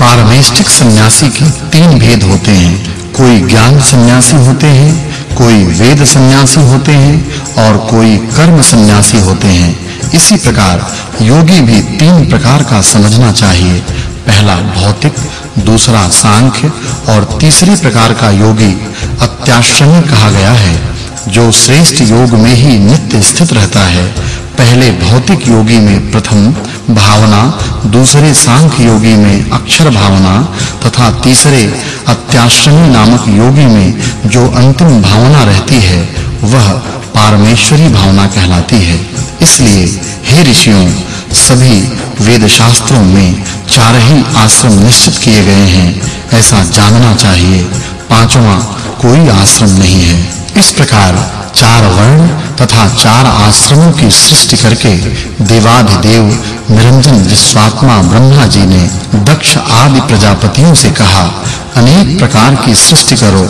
पारमेष्टिक सन्यासी के तीन भेद होते हैं। कोई ज्ञान सन्यासी होते हैं, कोई वेद सन्यासी होते हैं और कोई कर्म सन्यासी होते हैं। इसी प्रकार योगी भी तीन प्रकार का समझना चाहिए। पहला भौतिक, दूसरा सांख्य और तीसरे प्रकार का योगी अत्याश्रमी कहा गया है, जो श्रेष्ठ योग में ही नित्य स्थित रहता है। पहले भौतिक योगी में प्रथम भावना, दूसरे सांख्य योगी में अक्षर भावना, तथा तीसरे अत्याश्रमी नामक योगी में जो अंतिम भावना रहती है, वह पारमेश्वरी भावना कहलाती है। इसलिए हे ऋषियों, सभी वेद शास्त्रों में चार ही आश्रम निश्चित किए गए हैं, ऐसा जानना चाहिए, पांचवा कोई आश्रम नहीं है। इस प्रकार चार वर्ण तथा चार आश्रमों की सृष्टि करके देवाधिदेव निरंजन विश्वात्मा ब्रह्मा जी ने दक्ष आदि प्रजापतियों से कहा, अनेक प्रकार की सृष्टि करो।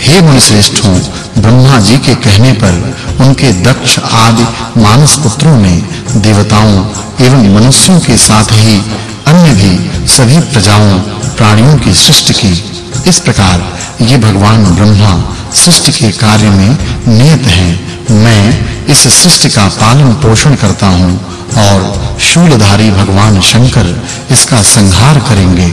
हे मुनिश्रेष्ठों, ब्रह्मा जी के कहने पर उनके दक्ष आदि मानस पुत्रों ने, देवताओं एवं मनुष्यों के साथ ही अन्य भी सभी प्रजाओं, प्राणियों की सृष्टि की। इस प्रकार ये भगवान ब्रह्मा सृष्टि के कार्य में नियत हैं। मैं इस सृष्टि का पालन पोषण करता हूँ और शूलधारी भगवान शंकर इसका संहार करेंगे।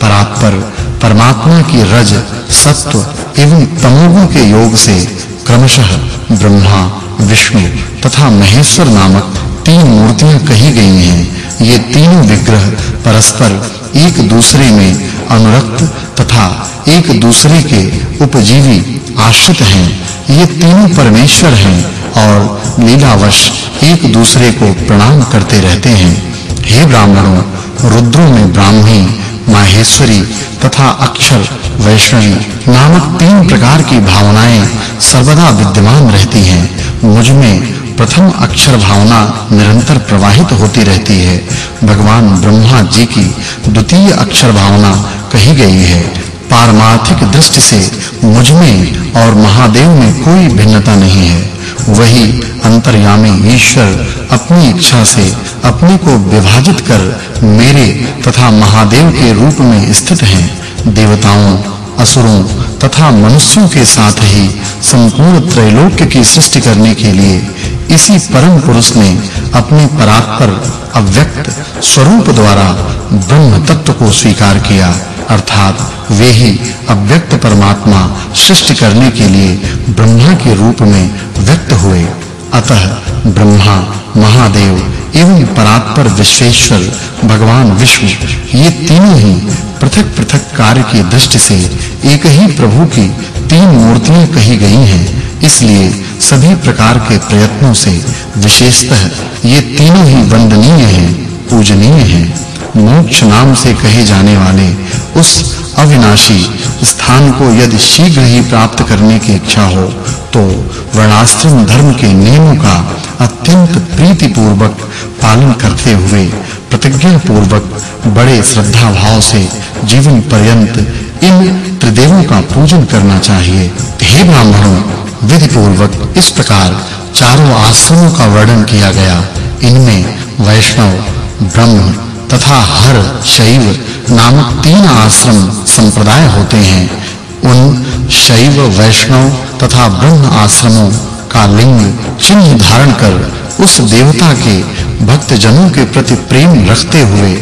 परात्पर परमात्मा की रज, सत्व एवं तमोगुण के योग से क्रमशः ब्रह्मा, विष्णु तथा महेश्वर नामक तीन मूर्तियाँ कही गई हैं। ये तीनों विग्रह परस्पर एक दूसरे में अनुरक्त तथा एक दूसरे के उपजीवी आश्रित हैं। ये तीनों परमेश्वर हैं और लीलावश एक दूसरे को प्रणाम करते रहते हैं। हे ब्राह्मणों, रुद्रों में ब्राह्मी माहेश्वरी तथा अक्षर वैष्णवी नामक तीन प्रकार की भावनाएँ सर्वदा विद्यमान रहती हैं। मुझमें प्रथम अक्षर भावना निरंतर प्रवाहित होती रहती है। भगवान ब्रह्मा जी की द्वितीय अक्षर भावना कही गई है। पारमार्थिक दृष्टि से मुझमें और महादेव में कोई भिन्नता नहीं है। वही अंतर्यामी ईश्वर अपनी इच्छा से अपने को विभाजित कर मेरे तथा महादेव के रूप में स्थित हैं। देवताओं, असुरों तथा मनुष्यों के साथ ही संपूर्ण त्रैलोक्य की सृष्टि करने के लिए इसी परम पुरुष ने अपने परात्पर अव्यक्त स्वरूप द्वारा ब्रह्म तत्व को स्वीकार किया। अर्थात वे ही अव्यक्त परमात्मा सृष्टि करने के लिए ब्रह्मा के रूप में व्यक्त हुए। अतः ब्रह्मा, महादेव एवं परात्पर विश्वेश्वर, भगवान विष्णु, ये तीनों ही पृथक-पृथक कार्य की दृष्टि से एक ही प्रभु की तीन मूर्तियाँ कही गई हैं। इसलिए सभी प्रकार के प्रयत्नों से विशेषतः ये तीनों ही वंदनीय हैं, पूजनीय हैं। मोक्ष नाम से कहे जाने वाले उस अविनाशी स्थान को यदि शीघ्र ही प्राप्त करने की इच्छा हो तो वर्णाश्रम धर्म के नियमों का अत्यंत प्रीति पूर्वक पालन करते हुए प्रतिज्ञा पूर्वक बड़े श्रद्धा भाव से जीवन पर्यंत इन त्रिदेवों का पूजन करना चाहिए। हे ब्राह्मणों विधि पूर्वक इस प्रकार चारों आश्रमों का वर्णन किया गया। इनमें वैष्णव, ब्रह्म तथा हर शैव नामक तीन आश्रम संप्रदाय होते हैं। उन शैव वैष्णव तथा ब्रह्म आश्रमों का लिंग चिन्ह धारण कर उस देवता के भक्त जनों के प्रति प्रेम रखते हुए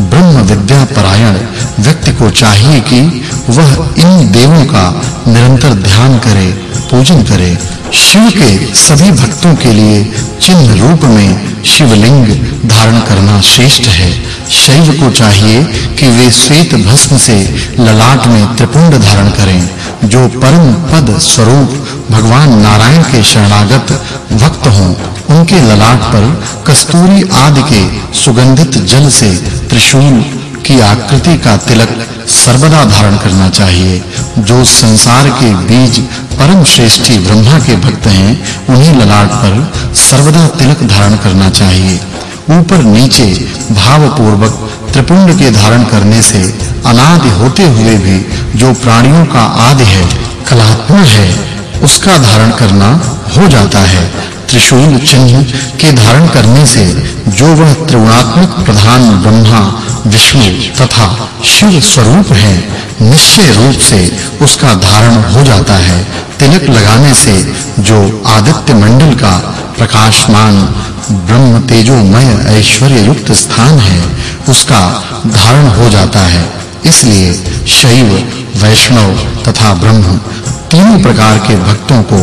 ब्रह्म विद्या परायण व्यक्ति को चाहिए कि वह इन देवों का निरंतर ध्यान करे, पूजन करे, शिव के सभी भक्तों के लिए चिन्ह रूप में शिवलिंग धारण करना श्रेष्ठ है। शैव को चाहिए कि वे श्वेत भस्म से ललाट में त्रिपुंड धारण करें, जो परम पद स्वरूप भगवान नारायण के शरणागत भक्त हों। उनके ललाट पर कस्तूरी आदि के सुगंधित जल से त्रिशूल की आकृति का तिलक सर्वदा धारण करना चाहिए। जो संसार के बीज परम श्रेष्ठी ब्रह्मा के भक्त हैं, उन्हीं ललाट पर सर्वदा तिलक धारण करना चाहिए। ऊपर नीचे भाव पूर्वक त्रिपुंड के धारण करने से अनादि होते हुए भी जो प्राणियों का आदि है कलात्मा है, उसका धारण करना हो जाता है। त्रिशूल चिन्ह के धारण करने से जो वह त्रिगुणात्मक प्रधान ब्रह्मा, विष्णु तथा शिव स्वरूप है, निश्चय रूप से उसका धारण हो जाता है। तिलक लगाने से जो आदित्य मंडल का प्रकाशमान ब्रह्म तेजोमय ऐश्वर्य युक्त स्थान है, उसका धारण हो जाता है। इसलिए शैव, वैष्णव तथा ब्रह्म तीनों प्रकार के भक्तों को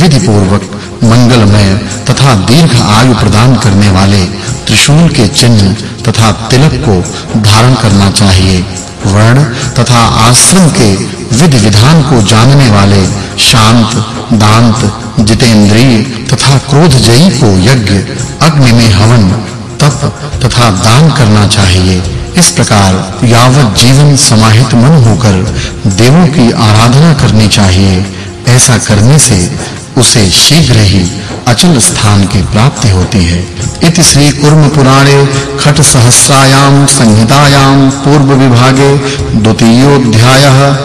विधि पूर्वक मंगलमय तथा दीर्घ आयु प्रदान करने वाले त्रिशूल के चिन्ह तथा तिलक को धारण करना चाहिए। वर्ण तथा आश्रम के विधि विधान को जानने वाले शांत, दांत, जितेंद्रिय तथा क्रोधजयी को यज्ञ, अग्नि में हवन, तप तथा दान करना चाहिए। इस प्रकार यावत जीवन समाहित मन होकर देवों की आराधना करनी चाहिए। ऐसा करने से उसे शीघ्र ही अचल स्थान की प्राप्ति होती है। इति श्री कुर्म पुराणे खट सहस्रायाम संहितायाम पूर्व विभागे द्वितीयोध्यायः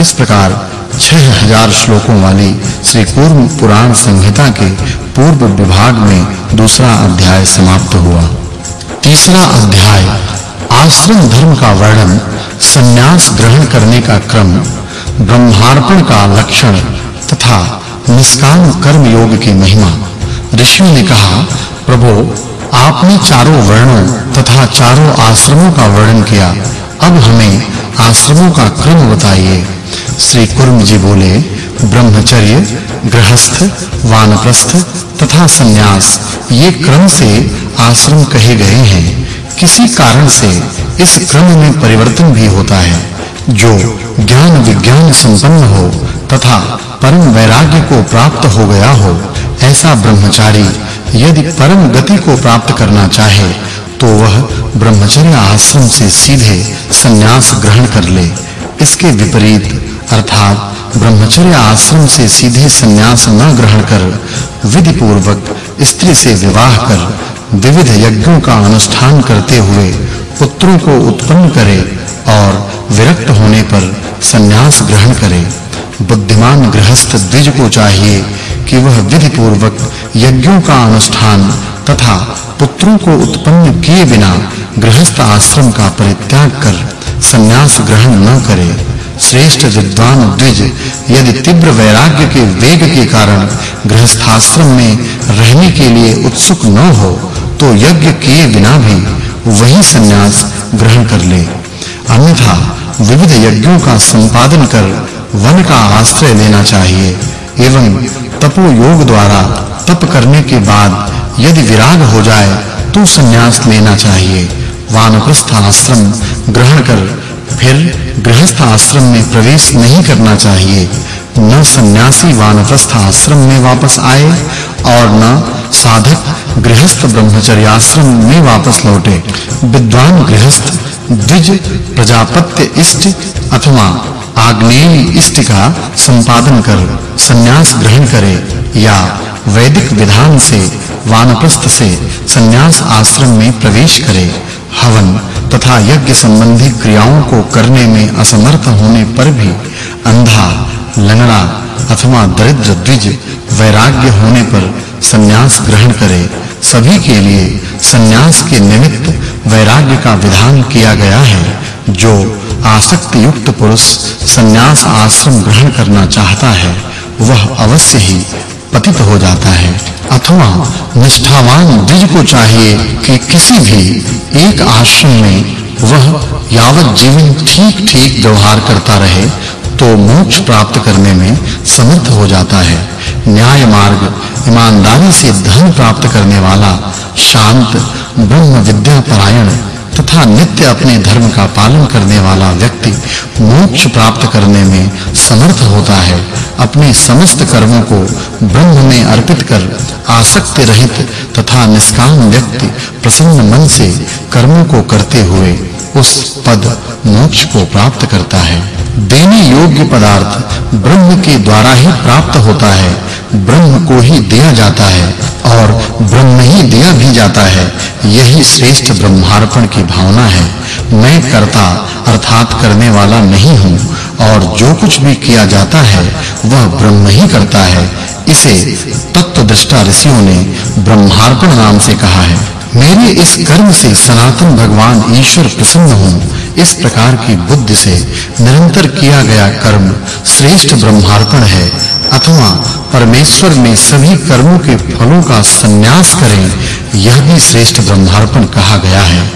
इस प्रकार 6000 श्लोकों वाली श्री कुर्म पुराण संहिता के पूर्व विभाग में दूसरा अध्याय समाप्त हुआ। तीसरा अध्याय, आश्रम धर्म का वर्णन, संन्यास ग्रहण करने का क्रम, ब्रह्मार्पण का लक्षण तथा निष्काम कर्म योग की महिमा। ऋषियों ने कहा, प्रभु, आपने चारों वर्णों तथा चारों आश्रमों का वर्णन किया। अब हमें आश्रमों का क्रम बताइए। श्री कुर्म जी बोले, ब्रह्मचर्य, गृहस्थ, वानप्रस्थ तथा सन्यास, ये क्रम से आश्रम कहे गए हैं। किसी कारण से इस क्रम में परिवर्तन भी होता है। जो ज्ञान विज्ञान संपन्न हो तथा परम वैराग्य को प्राप्त हो गया हो। ऐसा ब्रह्मचारी यदि परम गति को प्राप्त करना चाहे तो वह ब्रह्मचर्य आश्रम से सीधे सन्यास ग्रहण कर ले। इसके विपरीत, अर्थात ब्रह्मचर्य आश्रम से सीधे सन्यास न ग्रहण कर विधि पूर्वक स्त्री से विवाह कर, विविध यज्ञों का अनुष्ठान करते हुए पुत्रों को उत्पन्न करे और विरक्त होने पर सन्यास ग्रहण करे। बुद्धिमान गृहस्थ द्विज को चाहिए कि वह विधि पूर्वक यज्ञों का अनुष्ठान तथा पुत्रों को उत्पन्न किए बिना गृहस्थ आश्रम का परित्याग कर सन्यास ग्रहण न करे। श्रेष्ठ विद्वान द्विज यदि तीव्र वैराग्य के वेग के कारण गृहस्थाश्रम में रहने के लिए उत्सुक न हो तो यज्ञ किए बिना भी वही सन्यास ग्रहण कर ले। अन्यथा विविध यज्ञों का संपादन कर वन का आश्रय लेना चाहिए, एवं तपो योग द्वारा तप करने के बाद यदि विराग हो जाए तो संन्यास लेना चाहिए। वानप्रस्थ आश्रम ग्रहण कर फिर गृहस्थ आश्रम में प्रवेश नहीं करना चाहिए। न सन्यासी वानप्रस्थ आश्रम में वापस आए और न साधक गृहस्थ ब्रह्मचर्य आश्रम में वापस लौटे। विद्वान गृहस्थ, द्विज प्रजापत्य इष्ट अथवा आग्नेय इष्ट का संपादन कर सन्यास ग्रहण करे या वैदिक विधान से वानप्रस्थ से सन्यास आश्रम में प्रवेश करे। हवन तथा यज्ञ संबंधी क्रियाओं को करने में असमर्थ होने पर भी अंधा लंगड़ा अथवा दरिद्र द्विज वैराग्य होने पर सन्यास ग्रहण करे। सभी के लिए सन्यास के निमित्त वैराग्य का विधान किया गया है, जो आसक्त युक्त पुरुष सन्यास आश्रम ग्रहण करना चाहता है, वह अवश्य ही पतित हो जाता है। अथवा निष्ठावान द्विज को चाहिए कि किसी भी एक आश्रम में वह यावत जीवन ठीक-ठीक व्यवहार करता रहे तो मोक्ष प्राप्त करने में समर्थ हो जाता है। न्याय मार्ग, ईमानदारी से धन प्राप्त करने वाला शांत, ब्रह्म विद्या परायण तथा नित्य अपने धर्म का पालन करने वाला व्यक्ति मोक्ष प्राप्त करने में समर्थ होता है। अपने समस्त कर्मों को ब्रह्म में अर्पित कर आसक्त रहित तथा निष्काम व्यक्ति प्रसन्न मन से कर्मों को करते हुए उस पद मोक्ष को प्राप्त करता है। देने योग्य पदार्थ ब्रह्म के द्वारा ही प्राप्त होता है। ब्रह्म को ही दिया जाता है और ब्रह्म ही दिया भी जाता है। यही श्रेष्ठ ब्रह्मार्पण की भावना है। मैं कर्ता अर्थात करने वाला नहीं हूँ और जो कुछ भी किया जाता है, वह ब्रह्म ही करता है। इसे तत्वदृष्टा ऋषियों ने ब्रह्मार्पण नाम से कहा है। मेरे इस कर्म से सनातन भगवान ईश्वर प्रसन्न हो। इस प्रकार की बुद्धि से निरंतर किया गया कर्म श्रेष्ठ ब्रह्मार्पण है। अथवा परमेश्वर में सभी कर्मों के फलों का संन्यास करें, यह भी श्रेष्ठ ब्रह्मार्पण कहा गया है।